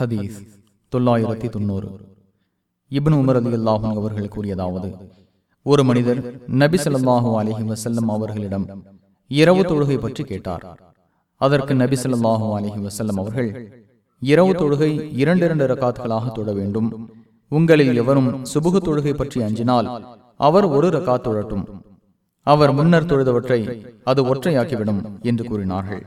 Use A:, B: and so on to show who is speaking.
A: ஹதீஸ் தொள்ளாயிரத்தி தொண்ணூறு. இப்னு உமர் அலி அல்லாஹும் அவர்கள் கூறியதாவது ஒரு மனிதர் நபி சொல்லாஹூ அலைஹி வசல்லம் அவர்களிடம் இரவு தொழுகை பற்றி கேட்டார். அதற்கு நபி சொல்லாஹூ அலைஹி வசல்லம் அவர்கள் இரவு தொழுகை இரண்டு இரண்டு ரக்காத்துகளாக தொட வேண்டும். உங்களில் எவரும் சுபுகு தொழுகை பற்றி அஞ்சினால் அவர் ஒரு ரக்காத் தொழட்டும். அவர் முன்னர் தொழுதவற்றை அது ஒற்றையாக்கிவிடும் என்று கூறினார்கள்.